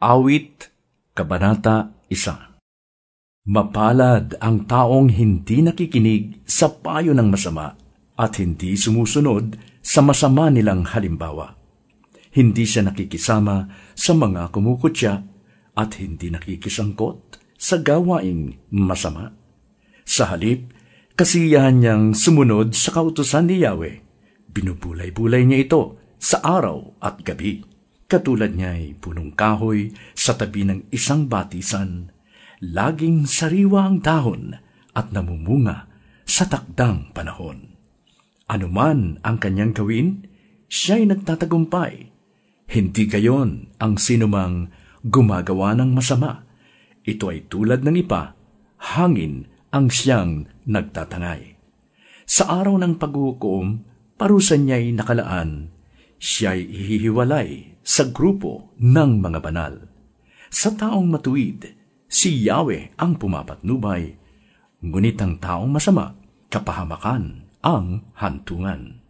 Awit, Kabanata 1 Mapalad ang taong hindi nakikinig sa payo ng masama at hindi sumusunod sa masama nilang halimbawa. Hindi siya nakikisama sa mga kumukutya at hindi nakikisangkot sa gawaing masama. Sa halip, kasiyahan niyang sumunod sa kautusan ni Yahweh. Binubulay-bulay niya ito sa araw at gabi. Katulad niya ay punong kahoy sa tabi ng isang batisan, laging sariwa ang dahon at namumunga sa takdang panahon. Anuman ang kanyang gawin, siya'y nagtatagumpay hindi gayon ang sinumang gumagawa ng masama. Ito ay tulad ng ipa, hangin ang siyang nagtatangay. Sa araw ng paghukom, parusan niya'y nakalaan. Siya'y ihihiwalay sa grupo ng mga banal. Sa taong matuwid, si Yahweh ang pumapatnubay, ngunit ang taong masama, kapahamakan ang hantungan.